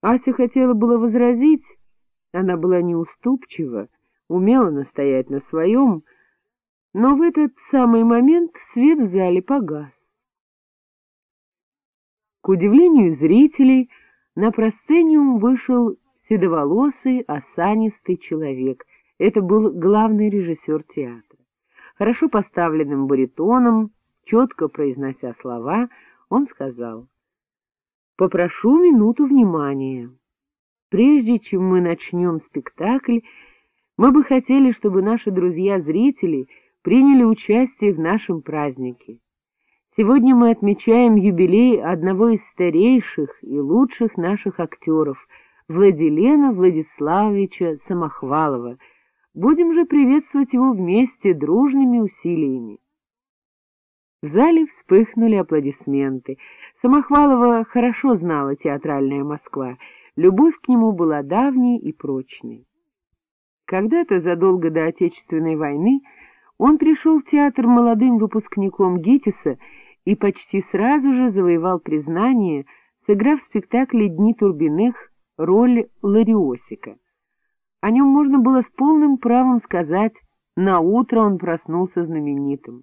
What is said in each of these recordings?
Ася хотела было возразить, она была неуступчива, умела настоять на своем, но в этот самый момент свет в зале погас. К удивлению зрителей, на просцениум вышел седоволосый, осанистый человек. Это был главный режиссер театра. Хорошо поставленным баритоном, четко произнося слова, он сказал, «Попрошу минуту внимания. Прежде чем мы начнем спектакль, мы бы хотели, чтобы наши друзья-зрители приняли участие в нашем празднике. Сегодня мы отмечаем юбилей одного из старейших и лучших наших актеров, Владилена Владиславовича Самохвалова. Будем же приветствовать его вместе дружными усилиями. В зале вспыхнули аплодисменты. Самохвалова хорошо знала театральная Москва, любовь к нему была давней и прочной. Когда-то, задолго до Отечественной войны, он пришел в театр молодым выпускником ГИТИСа и почти сразу же завоевал признание, сыграв в спектакле «Дни Турбиных» роль Лариосика. О нем можно было с полным правом сказать, на утро он проснулся знаменитым.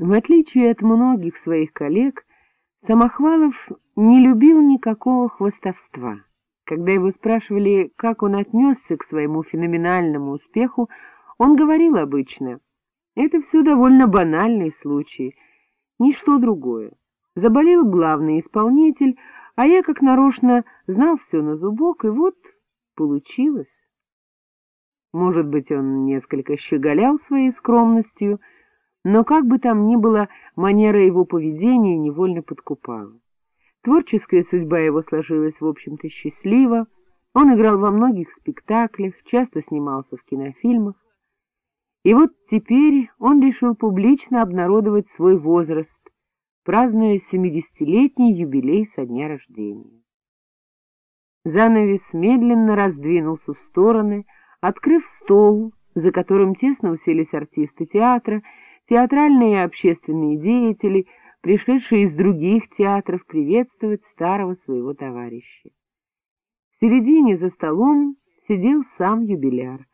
В отличие от многих своих коллег, Самохвалов не любил никакого хвостовства. Когда его спрашивали, как он отнесся к своему феноменальному успеху, он говорил обычно, это все довольно банальный случай, ничто другое. Заболел главный исполнитель, а я, как нарочно, знал все на зубок, и вот получилось. Может быть, он несколько щеголял своей скромностью, но как бы там ни было, манера его поведения невольно подкупала. Творческая судьба его сложилась, в общем-то, счастливо. Он играл во многих спектаклях, часто снимался в кинофильмах. И вот теперь он решил публично обнародовать свой возраст, празднуя семидесятилетний юбилей со дня рождения. Занавес медленно раздвинулся в стороны, открыв стол, за которым тесно уселись артисты театра, театральные и общественные деятели — пришедший из других театров приветствовать старого своего товарища. В середине за столом сидел сам юбиляр,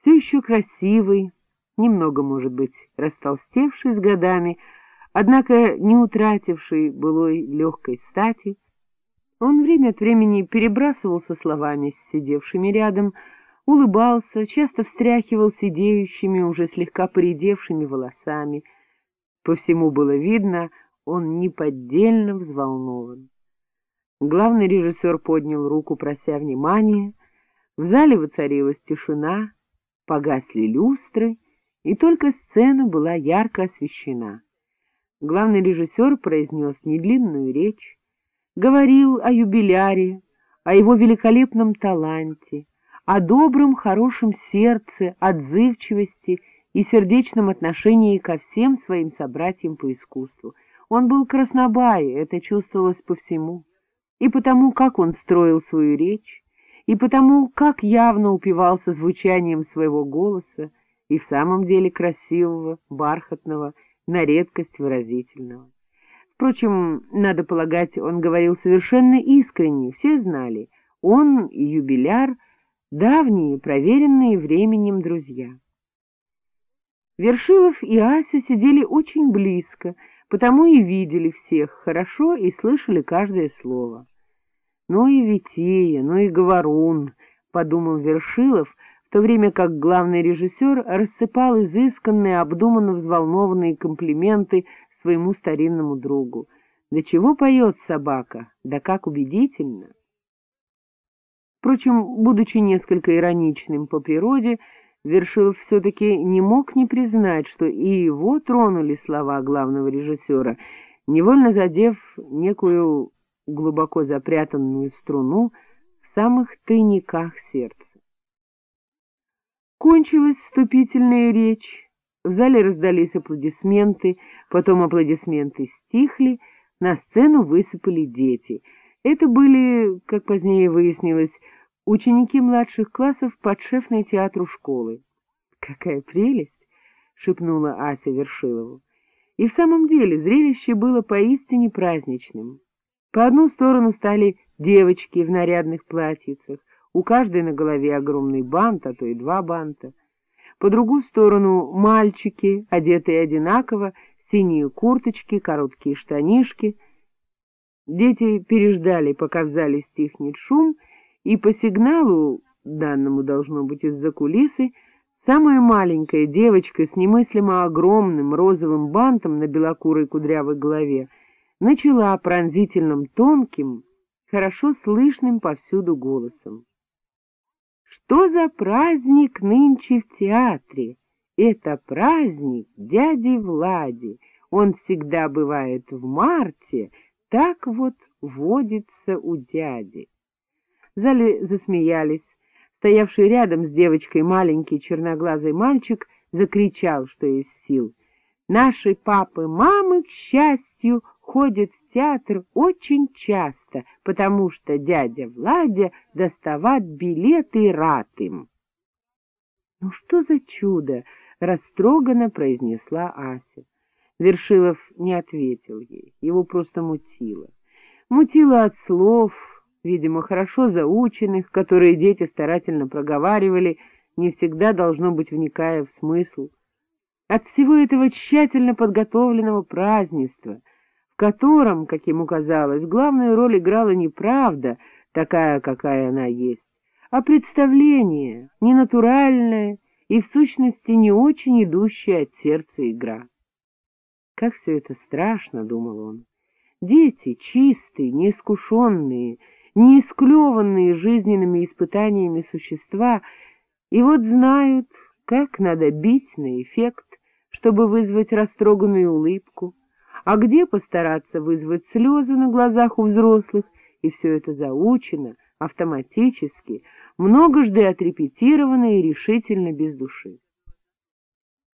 все еще красивый, немного, может быть, растолстевший с годами, однако не утративший былой легкой стати. Он время от времени перебрасывался словами с сидевшими рядом, улыбался, часто встряхивал сидеющими, уже слегка поредевшими волосами — по всему было видно, он неподдельно взволнован. Главный режиссер поднял руку, прося внимания. В зале воцарилась тишина, погасли люстры, и только сцена была ярко освещена. Главный режиссер произнес недлинную речь, говорил о юбиляре, о его великолепном таланте, о добром, хорошем сердце, отзывчивости и сердечном отношении ко всем своим собратьям по искусству. Он был краснобай, это чувствовалось по всему, и потому, как он строил свою речь, и потому, как явно упивался звучанием своего голоса, и в самом деле красивого, бархатного, на редкость выразительного. Впрочем, надо полагать, он говорил совершенно искренне, все знали, он юбиляр — давние, проверенные временем друзья. Вершилов и Ася сидели очень близко, потому и видели всех хорошо и слышали каждое слово. «Ну и Вития, ну и Говорун», — подумал Вершилов, в то время как главный режиссер рассыпал изысканные, обдуманно взволнованные комплименты своему старинному другу. «Да чего поет собака? Да как убедительно!» Впрочем, будучи несколько ироничным по природе, Вершилов все-таки не мог не признать, что и его тронули слова главного режиссера, невольно задев некую глубоко запрятанную струну в самых тайниках сердца. Кончилась вступительная речь, в зале раздались аплодисменты, потом аплодисменты стихли, на сцену высыпали дети. Это были, как позднее выяснилось, ученики младших классов подшефной театру школы. — Какая прелесть! — шепнула Ася Вершилову. И в самом деле зрелище было поистине праздничным. По одну сторону стали девочки в нарядных платьицах, у каждой на голове огромный бант, а то и два банта. По другую сторону мальчики, одетые одинаково, синие курточки, короткие штанишки. Дети переждали, пока в зале стихнет шум, и по сигналу, данному должно быть из-за кулисы, самая маленькая девочка с немыслимо огромным розовым бантом на белокурой кудрявой голове начала пронзительным тонким, хорошо слышным повсюду голосом. Что за праздник нынче в театре? Это праздник дяди Влади. Он всегда бывает в марте, так вот водится у дяди. В зале засмеялись. Стоявший рядом с девочкой маленький черноглазый мальчик закричал, что есть сил. Наши папы-мамы, к счастью, ходят в театр очень часто, потому что дядя Владя доставать билеты рад им. — Ну что за чудо! — растроганно произнесла Ася. Вершилов не ответил ей, его просто мутило. Мутило от слов, видимо, хорошо заученных, которые дети старательно проговаривали, не всегда должно быть вникая в смысл. От всего этого тщательно подготовленного празднества — в котором, как ему казалось, главную роль играла не правда, такая, какая она есть, а представление, ненатуральное и, в сущности, не очень идущая от сердца игра. Как все это страшно, — думал он. Дети чистые, неискушенные, неисклеванные жизненными испытаниями существа, и вот знают, как надо бить на эффект, чтобы вызвать растроганную улыбку, а где постараться вызвать слезы на глазах у взрослых, и все это заучено, автоматически, многожды отрепетировано и решительно без души.